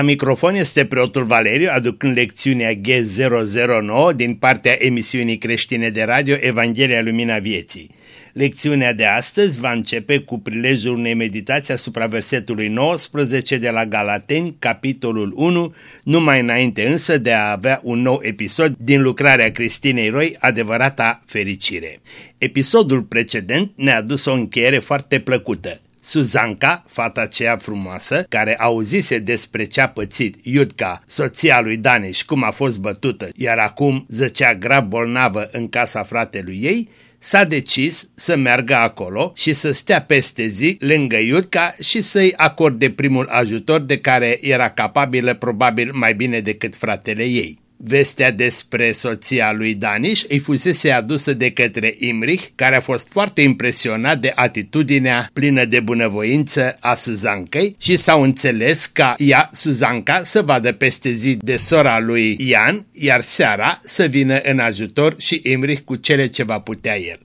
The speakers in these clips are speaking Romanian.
La microfon este preotul Valeriu aducând lecțiunea G009 din partea emisiunii creștine de radio Evanghelia Lumina Vieții. Lecțiunea de astăzi va începe cu prilejul unei meditații asupra versetului 19 de la Galateni, capitolul 1, numai înainte însă de a avea un nou episod din lucrarea Cristinei Roy, adevărata fericire. Episodul precedent ne-a adus o încheiere foarte plăcută. Suzanca, fata aceea frumoasă, care auzise despre ce a pățit Iudca, soția lui Daniș, cum a fost bătută, iar acum zăcea grav bolnavă în casa fratelui ei, s-a decis să meargă acolo și să stea peste zi lângă Iudca și să-i acorde primul ajutor de care era capabilă probabil mai bine decât fratele ei. Vestea despre soția lui Daniș îi fusese adusă de către Imrich, care a fost foarte impresionat de atitudinea plină de bunăvoință a Suzancăi și s-au înțeles ca ea, Suzanca, să vadă peste zi de sora lui Ian, iar seara să vină în ajutor și Imrich cu cele ce va putea el.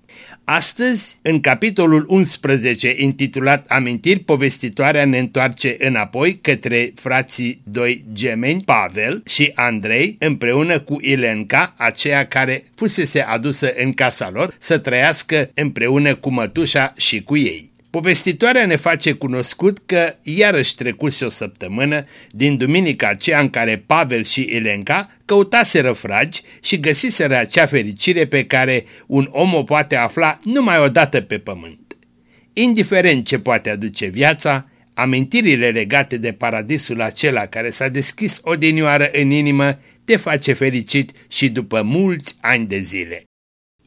Astăzi, în capitolul 11, intitulat Amintiri, povestitoarea ne întoarce înapoi către frații doi gemeni, Pavel și Andrei, împreună cu Ilenca, aceea care fusese adusă în casa lor să trăiască împreună cu mătușa și cu ei. Povestitoarea ne face cunoscut că iarăși trecuse o săptămână din duminica aceea în care Pavel și Elenca căutaseră fragi și găsiseră acea fericire pe care un om o poate afla numai o dată pe pământ. Indiferent ce poate aduce viața, amintirile legate de paradisul acela care s-a deschis odinioară în inimă te face fericit și după mulți ani de zile.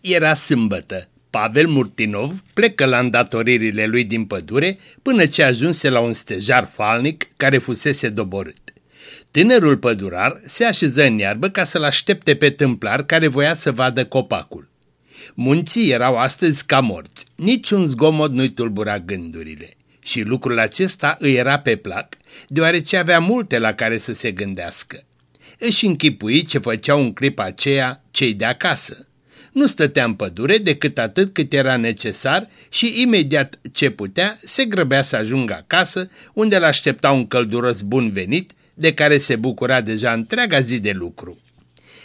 Era sâmbătă, Pavel Murtinov plecă la îndatoririle lui din pădure până ce ajunse la un stejar falnic care fusese doborât. Tânărul pădurar se așeză în iarbă ca să-l aștepte pe tâmplar care voia să vadă copacul. Munții erau astăzi ca morți, niciun zgomot nu-i tulbura gândurile. Și lucrul acesta îi era pe plac, deoarece avea multe la care să se gândească. Își închipui ce făceau în clipa aceea cei de acasă nu stătea în pădure decât atât cât era necesar și imediat ce putea se grăbea să ajungă acasă, unde l-aștepta un călduros bun venit, de care se bucura deja întreaga zi de lucru.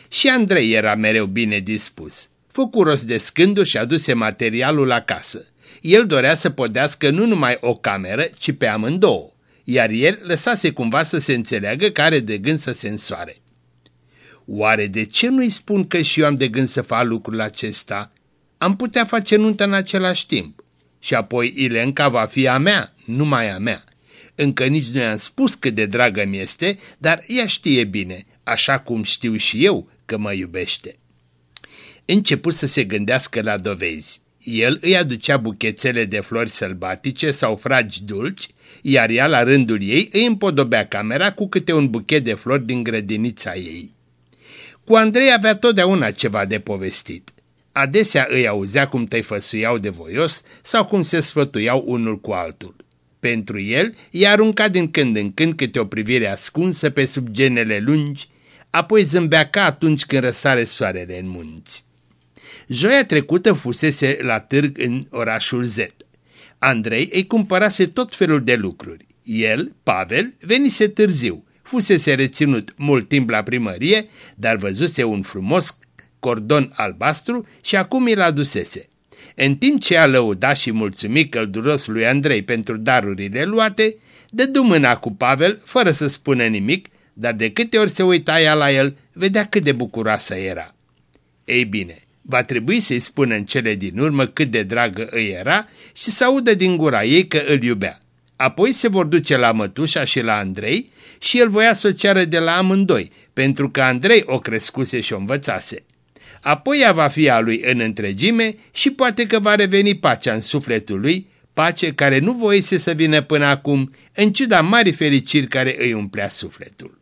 Și Andrei era mereu bine dispus. Făcu rost de scându și aduse materialul acasă. El dorea să podească nu numai o cameră, ci pe amândouă, iar el lăsase cumva să se înțeleagă că are de gând să se însoare. Oare de ce nu-i spun că și eu am de gând să fac lucrul acesta? Am putea face nuntă în același timp. Și apoi Ilenca va fi a mea, numai a mea. Încă nici nu i-am spus cât de dragă mi este, dar ea știe bine, așa cum știu și eu că mă iubește. Început să se gândească la dovezi. El îi aducea buchețele de flori sălbatice sau fragi dulci, iar ea la rândul ei îi împodobea camera cu câte un buchet de flori din grădinița ei. Cu Andrei avea totdeauna ceva de povestit. Adesea îi auzea cum tăifăsuiau de voios sau cum se sfătuiau unul cu altul. Pentru el, i-a aruncat din când în când câte o privire ascunsă pe sub genele lungi, apoi zâmbea ca atunci când răsare soarele în munți. Joia trecută fusese la târg în orașul Z. Andrei îi cumpărase tot felul de lucruri. El, Pavel, venise târziu fusese reținut mult timp la primărie, dar văzuse un frumos cordon albastru și acum îl adusese. În timp ce a lăudat și mulțumit călduros lui Andrei pentru darurile luate, dădu mâna cu Pavel fără să spună nimic, dar de câte ori se uita ea la el, vedea cât de bucuroasă era. Ei bine, va trebui să-i spună în cele din urmă cât de dragă îi era și să audă din gura ei că îl iubea. Apoi se vor duce la mătușa și la Andrei și el voia să o ceară de la amândoi, pentru că Andrei o crescuse și o învățase. Apoi ea va fi a lui în întregime și poate că va reveni pacea în sufletul lui, pace care nu voise să vină până acum, în ciuda mari fericiri care îi umplea sufletul.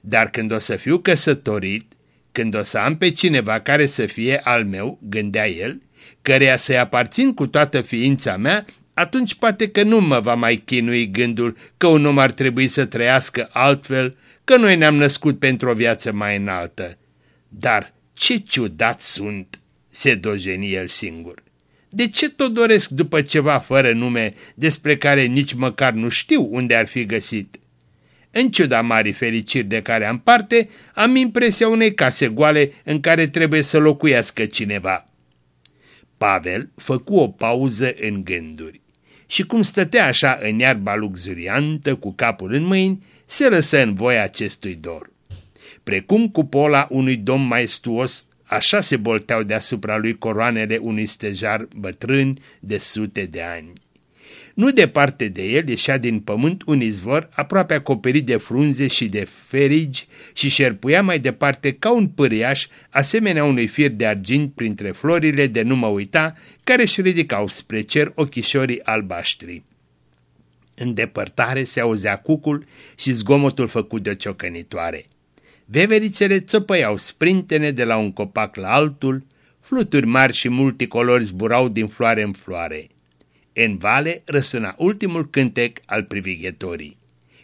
Dar când o să fiu căsătorit, când o să am pe cineva care să fie al meu, gândea el, căreia să-i aparțin cu toată ființa mea, atunci poate că nu mă va mai chinui gândul că un om ar trebui să trăiască altfel, că noi ne-am născut pentru o viață mai înaltă. Dar ce ciudat sunt, se dojeni el singur. De ce tot doresc după ceva fără nume despre care nici măcar nu știu unde ar fi găsit? În ciuda marii fericiri de care am parte, am impresia unei case goale în care trebuie să locuiască cineva. Pavel făcu o pauză în gânduri și cum stătea așa în iarba luxuriantă cu capul în mâini, se lăsă în voia acestui dor. Precum cupola unui domn maestuos, așa se bolteau deasupra lui coroanele unui stejar bătrân de sute de ani. Nu departe de el ieșea din pământ un izvor aproape acoperit de frunze și de ferigi și șerpuia mai departe ca un pâriaș, asemenea unui fir de argint printre florile de nu mă uita, care își ridicau spre cer ochișorii albaștri. În depărtare se auzea cucul și zgomotul făcut de o ciocănitoare. Veverițele țăpăiau sprintene de la un copac la altul, fluturi mari și multicolori zburau din floare în floare. În vale răsuna ultimul cântec al privighetorii.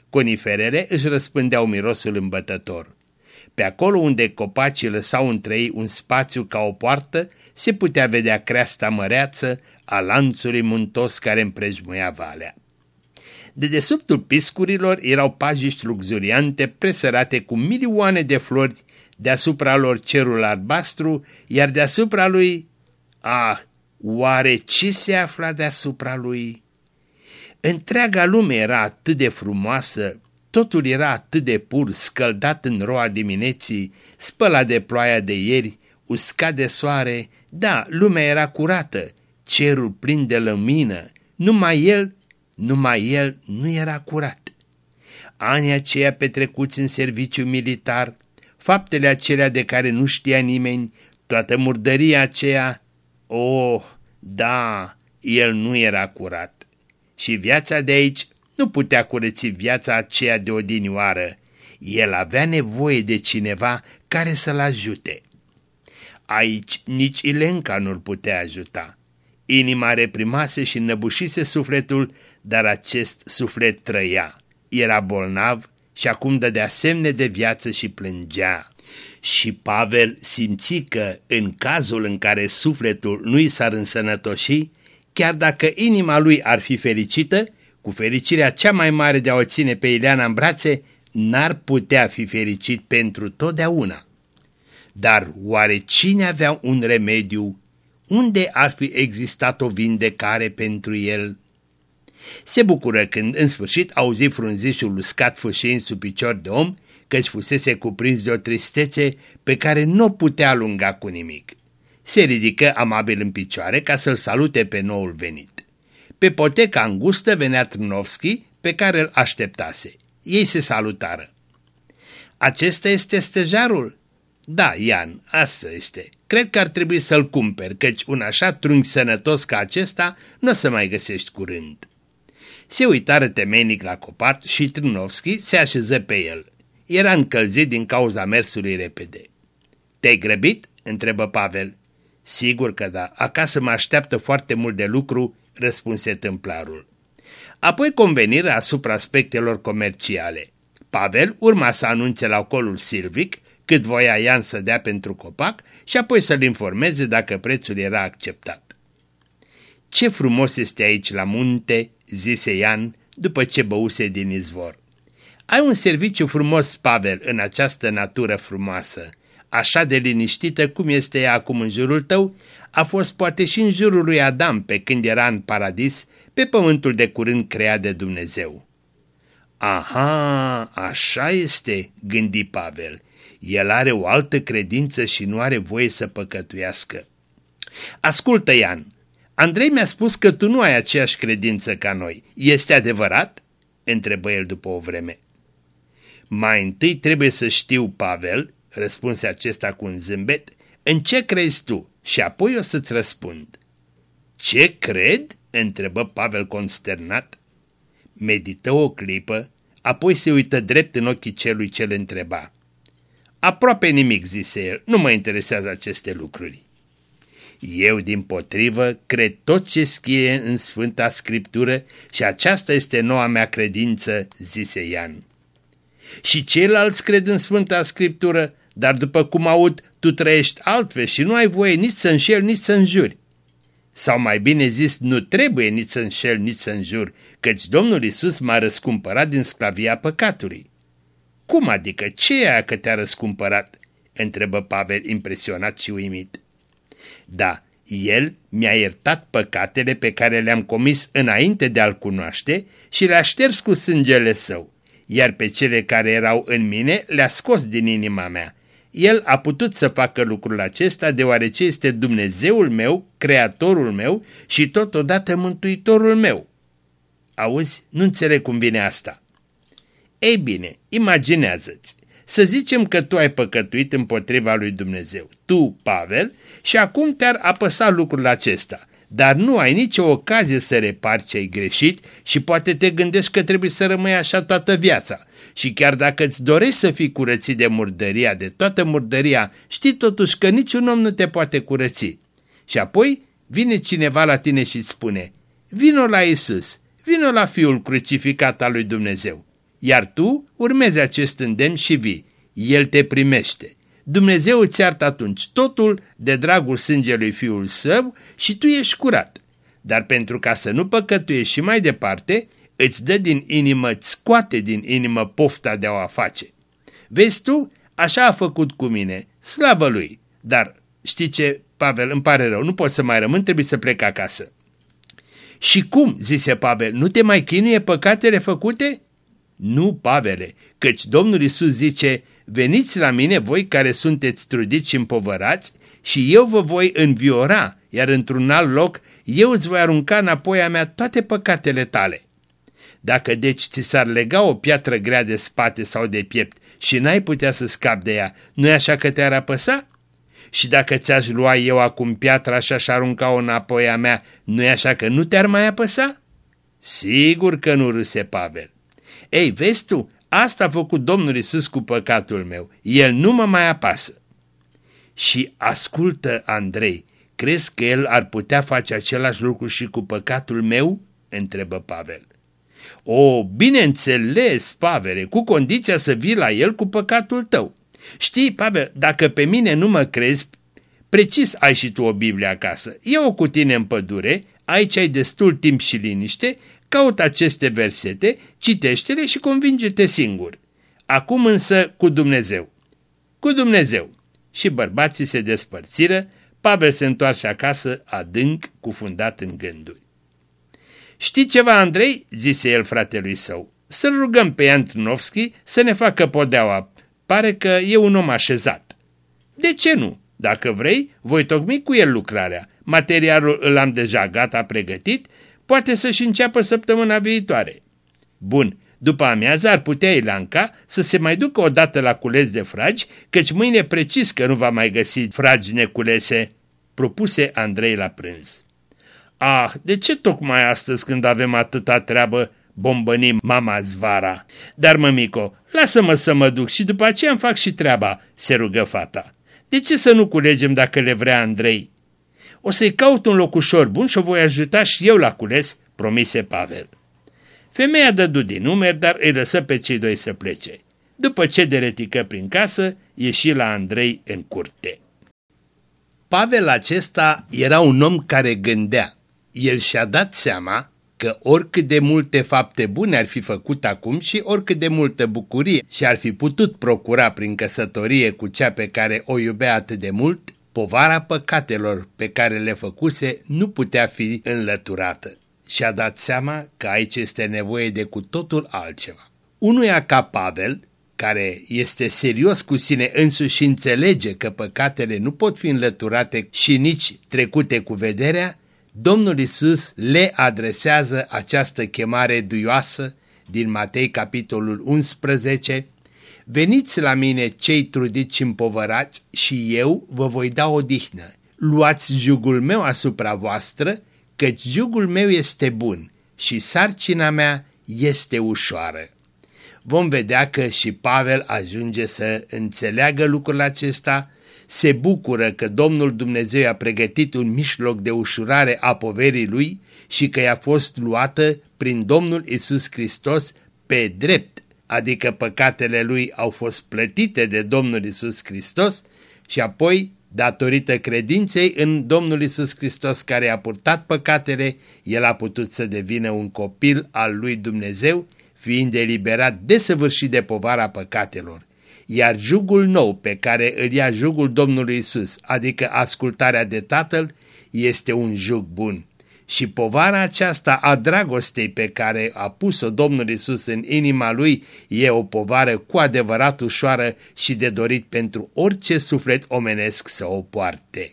Coniferele își răspândeau mirosul îmbătător. Pe acolo unde copacii lăsau între ei un spațiu ca o poartă, se putea vedea creasta măreață a lanțului muntos care împrejmuia valea. De desubtul piscurilor erau pajiști luxuriante presărate cu milioane de flori, deasupra lor cerul albastru, iar deasupra lui... Ah, Oare ce se afla deasupra lui? Întreaga lume era atât de frumoasă, totul era atât de pur, scăldat în roa dimineții, spălat de ploaia de ieri, uscat de soare, da, lumea era curată, cerul plin de lumină, numai el, numai el nu era curat. Anii aceia petrecuți în serviciu militar, faptele acelea de care nu știa nimeni, toată murdăria aceea, Oh, da, el nu era curat. Și viața de aici nu putea curăți viața aceea de odinioară. El avea nevoie de cineva care să-l ajute. Aici nici Ilenca nu-l putea ajuta. Inima reprimase și năbușise sufletul, dar acest suflet trăia. Era bolnav și acum dădea semne de viață și plângea. Și Pavel simți că în cazul în care sufletul nu i s-ar însănătoși, chiar dacă inima lui ar fi fericită, cu fericirea cea mai mare de a o ține pe Ileana în brațe, n-ar putea fi fericit pentru totdeauna. Dar oare cine avea un remediu? Unde ar fi existat o vindecare pentru el? Se bucură când în sfârșit auzi frunzișul uscat fâșind sub picior de om căci fusese cuprins de o tristețe pe care nu putea lunga cu nimic. Se ridică amabil în picioare ca să-l salute pe noul venit. Pe poteca îngustă venea Trnovski, pe care îl așteptase. Ei se salutară. Acesta este stejarul?" Da, Ian, asta este. Cred că ar trebui să-l cumperi, căci un așa trunchi sănătos ca acesta nu o să mai găsești curând." Se uitară temenic la copat și Trnovski se așeză pe el. Era încălzit din cauza mersului repede. Te-ai grăbit?" întrebă Pavel. Sigur că da, acasă mă așteaptă foarte mult de lucru," răspunse tâmplarul. Apoi conveniră asupra aspectelor comerciale. Pavel urma să anunțe la ocolul silvic cât voia Ian să dea pentru copac și apoi să-l informeze dacă prețul era acceptat. Ce frumos este aici la munte," zise Ian după ce băuse din izvor. Ai un serviciu frumos, Pavel, în această natură frumoasă. Așa de liniștită cum este ea acum în jurul tău, a fost poate și în jurul lui Adam pe când era în paradis, pe pământul de curând creat de Dumnezeu. Aha, așa este, gândi Pavel. El are o altă credință și nu are voie să păcătuiască. Ascultă, Ian, Andrei mi-a spus că tu nu ai aceeași credință ca noi. Este adevărat? întrebă el după o vreme. Mai întâi trebuie să știu, Pavel, răspunse acesta cu un zâmbet, în ce crezi tu și apoi o să-ți răspund. Ce cred? întrebă Pavel consternat. Medită o clipă, apoi se uită drept în ochii celui ce îl întreba. Aproape nimic, zise el, nu mă interesează aceste lucruri. Eu, din potrivă, cred tot ce scrie în Sfânta Scriptură și aceasta este noua mea credință, zise Ian. Și ceilalți cred în Sfânta Scriptură, dar după cum aud, tu trăiești altfel și nu ai voie nici să înșeli, nici să înjuri. Sau mai bine zis, nu trebuie nici să înșel, nici să înjur, căci Domnul Isus m-a răscumpărat din sclavia păcatului. Cum adică? Ce e aia că te-a răscumpărat? întrebă Pavel impresionat și uimit. Da, el mi-a iertat păcatele pe care le-am comis înainte de a-l cunoaște și le-a șters cu sângele său, iar pe cele care erau în mine le-a scos din inima mea. El a putut să facă lucrul acesta deoarece este Dumnezeul meu, Creatorul meu și totodată Mântuitorul meu. Auzi, nu înțeleg cum vine asta. Ei bine, imaginează-ți, să zicem că tu ai păcătuit împotriva lui Dumnezeu, tu, Pavel, și acum te-ar apăsa lucrul acesta, dar nu ai nicio ocazie să repari ce ai greșit și poate te gândești că trebuie să rămâi așa toată viața. Și chiar dacă îți dorești să fii curățit de murdăria, de toată murdăria, știi totuși că niciun om nu te poate curăți. Și apoi vine cineva la tine și îți spune, vino la Isus, vino la Fiul crucificat al lui Dumnezeu. Iar tu urmezi acest îndemn și vii. El te primește. Dumnezeu îți iartă atunci totul de dragul sângelui Fiul Său și tu ești curat. Dar pentru ca să nu păcătuiești și mai departe, îți dă din inimă, îți scoate din inimă pofta de a o face. Vezi tu, așa a făcut cu mine, slavă lui, dar știi ce, Pavel, îmi pare rău, nu pot să mai rămân, trebuie să plec acasă. Și cum, zise Pavel, nu te mai chinuie păcatele făcute? Nu, Pavele, căci Domnul Isus zice, veniți la mine voi care sunteți trudiți și împovărați și eu vă voi înviora, iar într-un alt loc eu îți voi arunca înapoi a mea toate păcatele tale. Dacă deci ți s-ar lega o piatră grea de spate sau de piept și n-ai putea să scapi de ea, nu-i așa că te-ar apăsa? Și dacă ți-aș lua eu acum piatra și aș arunca-o înapoi a mea, nu-i așa că nu te-ar mai apăsa? Sigur că nu râse Pavel. Ei, vezi tu, asta a făcut Domnul Isus cu păcatul meu. El nu mă mai apasă. Și ascultă, Andrei, crezi că el ar putea face același lucru și cu păcatul meu? întrebă Pavel. O, bineînțeles, Pavele, cu condiția să vii la el cu păcatul tău. Știi, Pavel, dacă pe mine nu mă crezi, precis ai și tu o Biblie acasă. Ia-o cu tine în pădure, aici ai destul timp și liniște, caut aceste versete, citește-le și convinge-te singur. Acum însă cu Dumnezeu. Cu Dumnezeu. Și bărbații se despărțiră, Pavel se întoarce acasă adânc, cufundat în gânduri. Știi ceva, Andrei?" zise el fratelui său. Să-l rugăm pe Ian Trnovski să ne facă podeaua. Pare că e un om așezat." De ce nu? Dacă vrei, voi tocmi cu el lucrarea. Materialul îl am deja gata pregătit, poate să-și înceapă săptămâna viitoare." Bun, după amiază ar putea Ilanca să se mai ducă odată la cules de fragi, căci mâine precis că nu va mai găsi fragi neculese, propuse Andrei la prânz. Ah, de ce tocmai astăzi când avem atâta treabă bombănim mama zvara? Dar, mămico, lasă-mă să mă duc și după aceea îmi fac și treaba, se rugă fata. De ce să nu culegem dacă le vrea Andrei? O să-i caut un locușor bun și o voi ajuta și eu la cules, promise Pavel. Femeia dădu din numeri, dar îi lăsă pe cei doi să plece. După ce deretică prin casă, ieși la Andrei în curte. Pavel acesta era un om care gândea el și-a dat seama că oricât de multe fapte bune ar fi făcut acum și oricât de multă bucurie și-ar fi putut procura prin căsătorie cu cea pe care o iubea atât de mult, povara păcatelor pe care le făcuse nu putea fi înlăturată. Și-a dat seama că aici este nevoie de cu totul altceva. Unuia ca Pavel, care este serios cu sine însuși și înțelege că păcatele nu pot fi înlăturate și nici trecute cu vederea, Domnul Isus le adresează această chemare duioasă din Matei capitolul 11, Veniți la mine cei trudiți și împovărați și eu vă voi da odihnă. Luați jugul meu asupra voastră, căci jugul meu este bun și sarcina mea este ușoară. Vom vedea că și Pavel ajunge să înțeleagă lucrul acesta se bucură că Domnul Dumnezeu a pregătit un mijloc de ușurare a poverii lui și că i-a fost luată prin Domnul Isus Hristos pe drept, adică păcatele lui au fost plătite de Domnul Isus Hristos și apoi, datorită credinței în Domnul Isus Hristos care a purtat păcatele, el a putut să devină un copil al lui Dumnezeu, fiind eliberat desăvârșit de povara păcatelor. Iar jugul nou pe care îl ia jugul Domnului Isus, adică ascultarea de Tatăl, este un jug bun. Și povara aceasta a dragostei pe care a pus-o Domnul Isus în inima lui e o povară cu adevărat ușoară și de dorit pentru orice suflet omenesc să o poarte.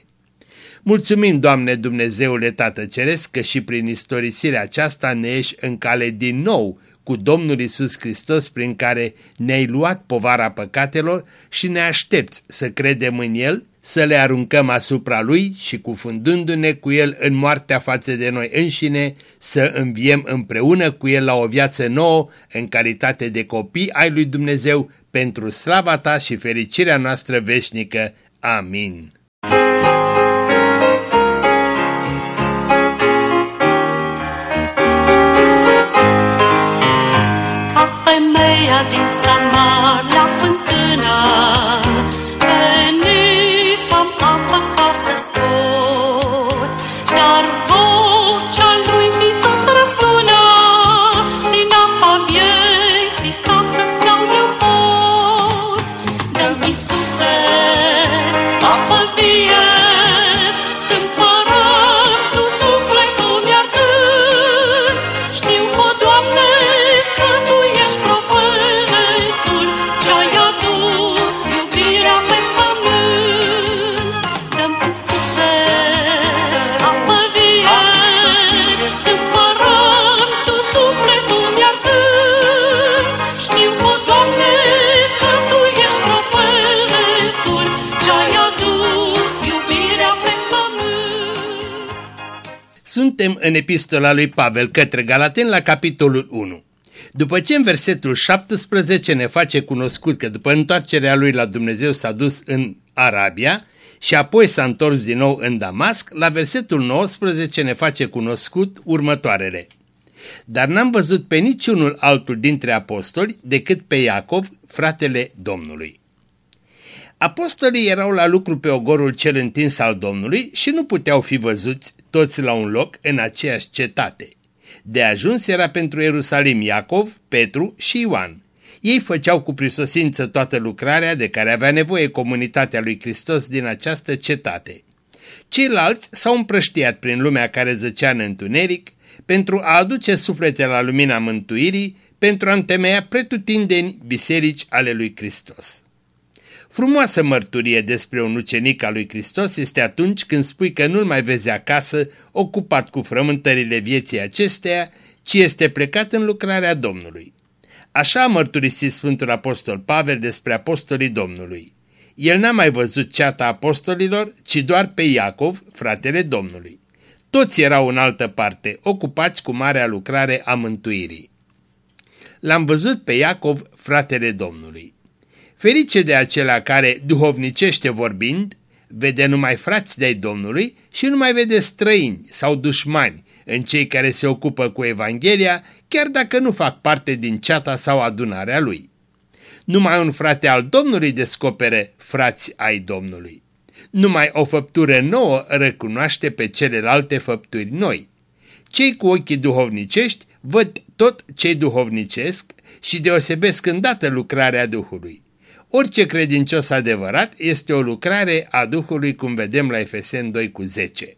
Mulțumim, Doamne Dumnezeule Tată Ceresc, că și prin istorisirea aceasta ne ești în cale din nou cu Domnul Isus Hristos prin care ne-ai luat povara păcatelor și ne aștepți să credem în El, să le aruncăm asupra Lui și cufundându-ne cu El în moartea față de noi înșine, să înviem împreună cu El la o viață nouă în calitate de copii ai Lui Dumnezeu pentru slava Ta și fericirea noastră veșnică. Amin. femeia din Samaria Suntem în epistola lui Pavel către Galaten la capitolul 1. După ce în versetul 17 ne face cunoscut că după întoarcerea lui la Dumnezeu s-a dus în Arabia și apoi s-a întors din nou în Damasc, la versetul 19 ne face cunoscut următoarele. Dar n-am văzut pe niciunul altul dintre apostoli decât pe Iacov, fratele Domnului. Apostolii erau la lucru pe ogorul cel întins al Domnului și nu puteau fi văzuți toți la un loc în aceeași cetate. De ajuns era pentru Ierusalim Iacov, Petru și Ioan. Ei făceau cu prisosință toată lucrarea de care avea nevoie comunitatea lui Hristos din această cetate. Ceilalți s-au împrăștiat prin lumea care zăcea în întuneric pentru a aduce suflete la lumina mântuirii, pentru a întemeia pretutindeni biserici ale lui Hristos. Frumoasă mărturie despre un ucenic al lui Hristos este atunci când spui că nu-l mai vezi acasă, ocupat cu frământările vieții acesteia, ci este plecat în lucrarea Domnului. Așa a mărturisit Sfântul Apostol Pavel despre apostolii Domnului. El n-a mai văzut ceata apostolilor, ci doar pe Iacov, fratele Domnului. Toți erau în altă parte, ocupați cu marea lucrare a mântuirii. L-am văzut pe Iacov, fratele Domnului. Ferice de acela care, duhovnicește vorbind, vede numai frați de-ai Domnului și nu mai vede străini sau dușmani în cei care se ocupă cu Evanghelia, chiar dacă nu fac parte din ceata sau adunarea lui. Numai un frate al Domnului descopere frați ai Domnului. Numai o făptură nouă recunoaște pe celelalte făpturi noi. Cei cu ochii duhovnicești văd tot cei duhovnicesc și deosebesc îndată lucrarea Duhului. Orice credincios adevărat este o lucrare a Duhului cum vedem la Efesen 2 cu 10.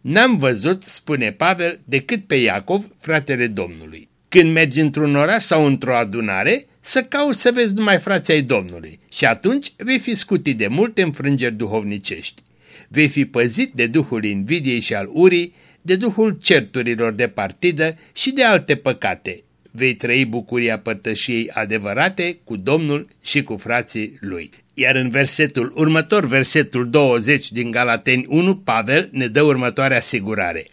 N-am văzut, spune Pavel, decât pe Iacov, fratele Domnului. Când mergi într-un oraș sau într-o adunare, să cauți să vezi numai frații ai Domnului și atunci vei fi scutit de multe înfrângeri duhovnicești. Vei fi păzit de duhul invidiei și al urii, de duhul certurilor de partidă și de alte păcate, vei trăi bucuria părtășiei adevărate cu Domnul și cu frații lui. Iar în versetul următor, versetul 20 din Galateni 1, Pavel ne dă următoarea asigurare.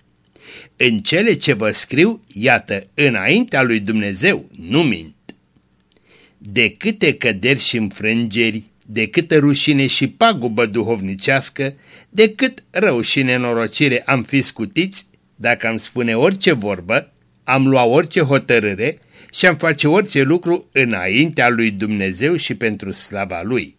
În cele ce vă scriu, iată, înaintea lui Dumnezeu, nu mint. De câte căderi și înfrângeri, de câtă rușine și pagubă duhovnicească, de cât rău și nenorocire am fi scutiți, dacă am spune orice vorbă, am luat orice hotărâre și am face orice lucru înaintea lui Dumnezeu și pentru slava lui.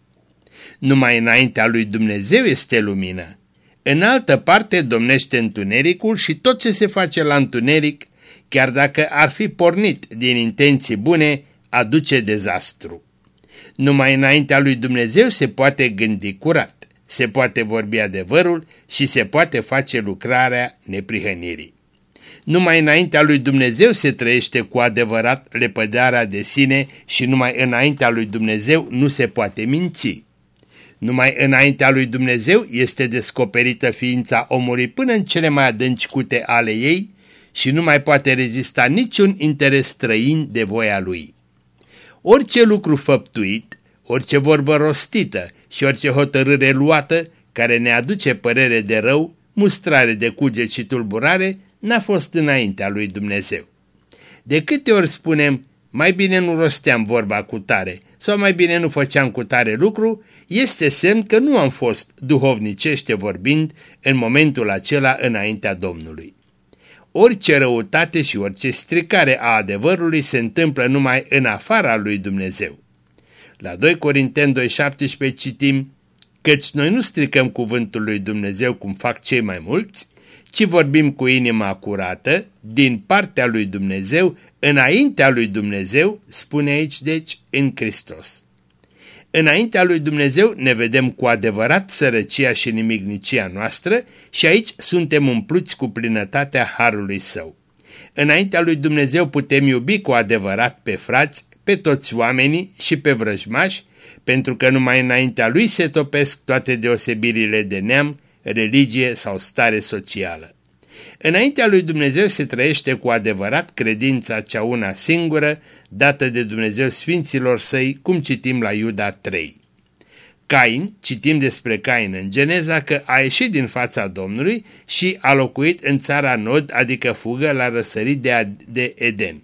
Numai înaintea lui Dumnezeu este lumină. În altă parte domnește întunericul și tot ce se face la întuneric, chiar dacă ar fi pornit din intenții bune, aduce dezastru. Numai înaintea lui Dumnezeu se poate gândi curat, se poate vorbi adevărul și se poate face lucrarea neprihănirii. Numai înaintea lui Dumnezeu se trăiește cu adevărat lepădarea de sine și numai înaintea lui Dumnezeu nu se poate minți. Numai înaintea lui Dumnezeu este descoperită ființa omului până în cele mai adânci cute ale ei și nu mai poate rezista niciun interes străin de voia lui. Orice lucru făptuit, orice vorbă rostită și orice hotărâre luată care ne aduce părere de rău, mustrare de cuget și tulburare, n-a fost înaintea lui Dumnezeu. De câte ori spunem, mai bine nu rosteam vorba cu tare sau mai bine nu făceam cu tare lucru, este semn că nu am fost, duhovnicește vorbind, în momentul acela înaintea Domnului. Orice răutate și orice stricare a adevărului se întâmplă numai în afara lui Dumnezeu. La 2 Corinteni 2.17 citim, Căci noi nu stricăm cuvântul lui Dumnezeu cum fac cei mai mulți, ci vorbim cu inima curată, din partea lui Dumnezeu, înaintea lui Dumnezeu, spune aici deci, în Hristos. Înaintea lui Dumnezeu ne vedem cu adevărat sărăcia și nimicnicia noastră și aici suntem umpluți cu plinătatea Harului Său. Înaintea lui Dumnezeu putem iubi cu adevărat pe frați, pe toți oamenii și pe vrăjmași, pentru că numai înaintea lui se topesc toate deosebirile de neam, religie sau stare socială. Înaintea lui Dumnezeu se trăiește cu adevărat credința cea una singură, dată de Dumnezeu Sfinților Săi, cum citim la Iuda 3. Cain, citim despre Cain în Geneza că a ieșit din fața Domnului și a locuit în țara Nod, adică fugă la răsărit de, de Eden.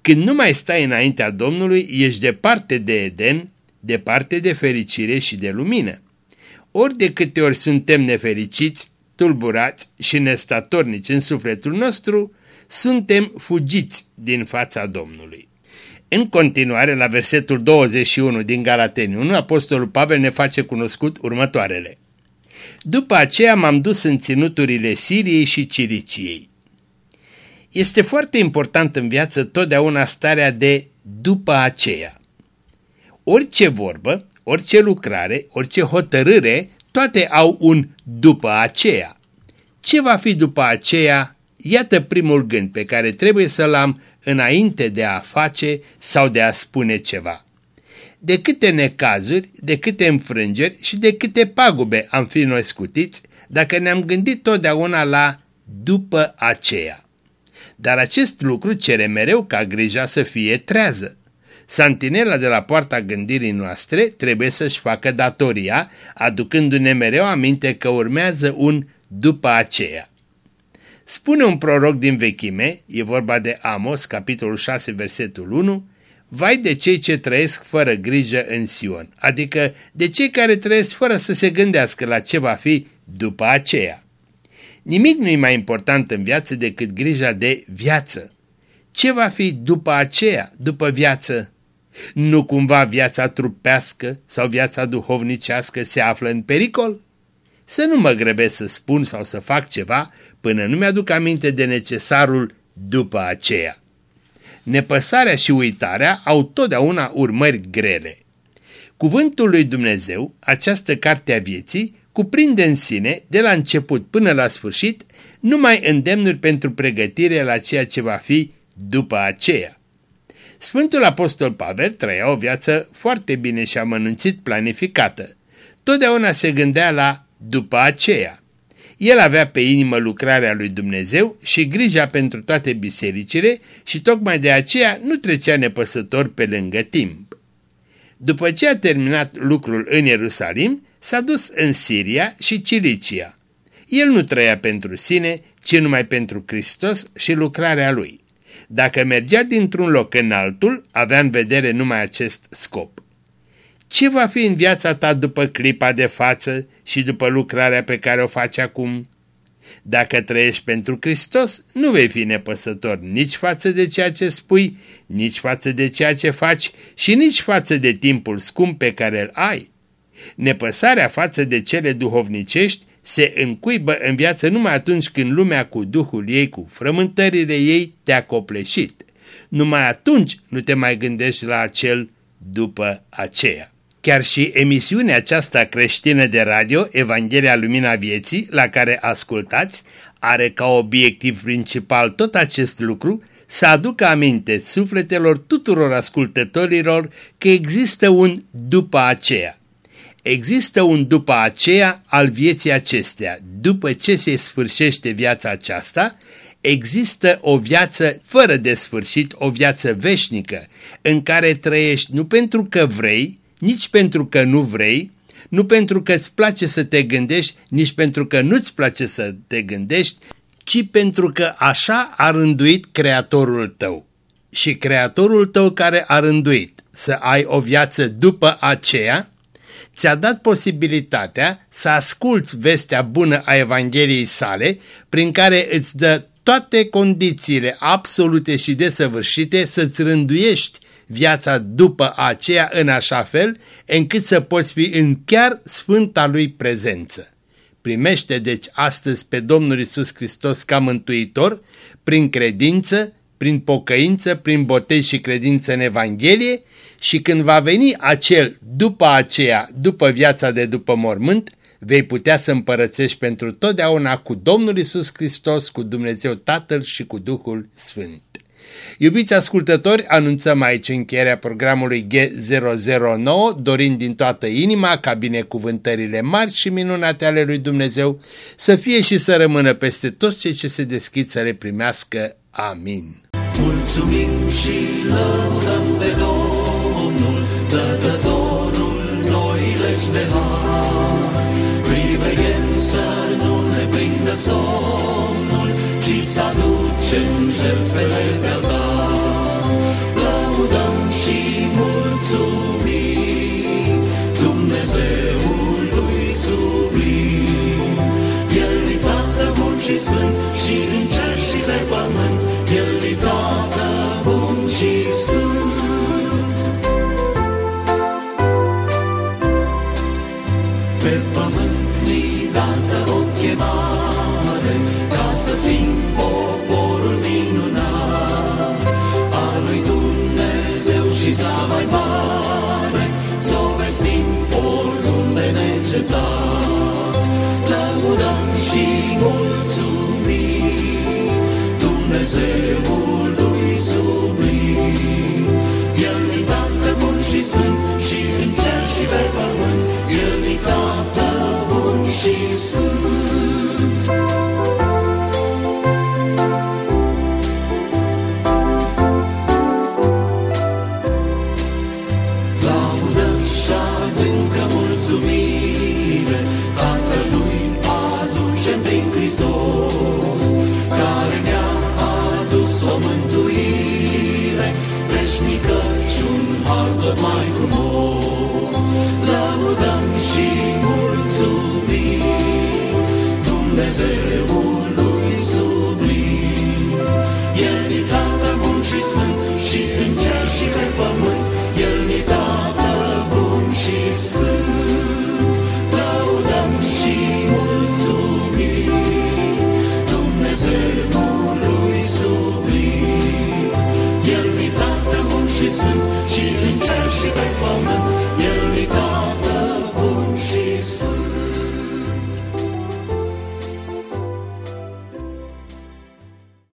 Când nu mai stai înaintea Domnului, ești departe de Eden, departe de fericire și de lumină. Ori de câte ori suntem nefericiți, tulburați și nestatornici în sufletul nostru, suntem fugiți din fața Domnului. În continuare, la versetul 21 din Galateni 1, Apostolul Pavel ne face cunoscut următoarele. După aceea m-am dus în ținuturile Siriei și Ciriciei. Este foarte important în viață totdeauna starea de după aceea. Orice vorbă, orice lucrare, orice hotărâre, toate au un după aceea. Ce va fi după aceea? Iată primul gând pe care trebuie să-l am înainte de a face sau de a spune ceva. De câte necazuri, de câte înfrângeri și de câte pagube am fi noi scutiți dacă ne-am gândit totdeauna la după aceea. Dar acest lucru cere mereu ca grija să fie trează. Santinela de la poarta gândirii noastre trebuie să-și facă datoria, aducându-ne mereu aminte că urmează un după aceea. Spune un proroc din vechime, e vorba de Amos, capitolul 6, versetul 1, Vai de cei ce trăiesc fără grijă în Sion, adică de cei care trăiesc fără să se gândească la ce va fi după aceea. Nimic nu e mai important în viață decât grija de viață. Ce va fi după aceea, după viață? Nu cumva viața trupească sau viața duhovnicească se află în pericol? Să nu mă grăbesc să spun sau să fac ceva până nu mi-aduc aminte de necesarul după aceea. Nepăsarea și uitarea au totdeauna urmări grele. Cuvântul lui Dumnezeu, această carte a vieții, cuprinde în sine, de la început până la sfârșit, numai îndemnuri pentru pregătire la ceea ce va fi după aceea. Sfântul Apostol Pavel trăia o viață foarte bine și amănunțit planificată. Totdeauna se gândea la după aceea. El avea pe inimă lucrarea lui Dumnezeu și grija pentru toate bisericile și tocmai de aceea nu trecea nepăsător pe lângă timp. După ce a terminat lucrul în Ierusalim, s-a dus în Siria și Cilicia. El nu trăia pentru sine, ci numai pentru Hristos și lucrarea lui. Dacă mergea dintr-un loc în altul, avea în vedere numai acest scop. Ce va fi în viața ta după clipa de față și după lucrarea pe care o faci acum? Dacă trăiești pentru Hristos, nu vei fi nepăsător nici față de ceea ce spui, nici față de ceea ce faci și nici față de timpul scump pe care îl ai. Nepăsarea față de cele duhovnicești se încuibă în viață numai atunci când lumea cu Duhul ei, cu frământările ei, te-a copleșit. Numai atunci nu te mai gândești la acel după aceea. Chiar și emisiunea aceasta creștină de radio, Evanghelia Lumina Vieții, la care ascultați, are ca obiectiv principal tot acest lucru, să aducă aminte sufletelor tuturor ascultătorilor că există un după aceea. Există un după aceea al vieții acestea. După ce se sfârșește viața aceasta, există o viață fără de sfârșit, o viață veșnică, în care trăiești nu pentru că vrei, nici pentru că nu vrei, nu pentru că îți place să te gândești, nici pentru că nu-ți place să te gândești, ci pentru că așa a rânduit Creatorul tău. Și Creatorul tău care a rânduit să ai o viață după aceea, ți-a dat posibilitatea să asculți vestea bună a Evangheliei sale, prin care îți dă toate condițiile absolute și desăvârșite să-ți rânduiești viața după aceea în așa fel încât să poți fi în chiar sfânta lui prezență. Primește deci astăzi pe Domnul Isus Hristos ca mântuitor prin credință, prin pocăință, prin botez și credință în Evanghelie și când va veni acel după aceea, după viața de după mormânt, vei putea să împărățești pentru totdeauna cu Domnul Isus Hristos, cu Dumnezeu Tatăl și cu Duhul Sfânt. Iubiți ascultători, anunțăm aici încheierea programului G009, dorind din toată inima ca binecuvântările mari și minunate ale lui Dumnezeu să fie și să rămână peste toți cei ce se deschid să le primească. Amin. Mulțumim și lăudăm oss det har. Riva gränser, någon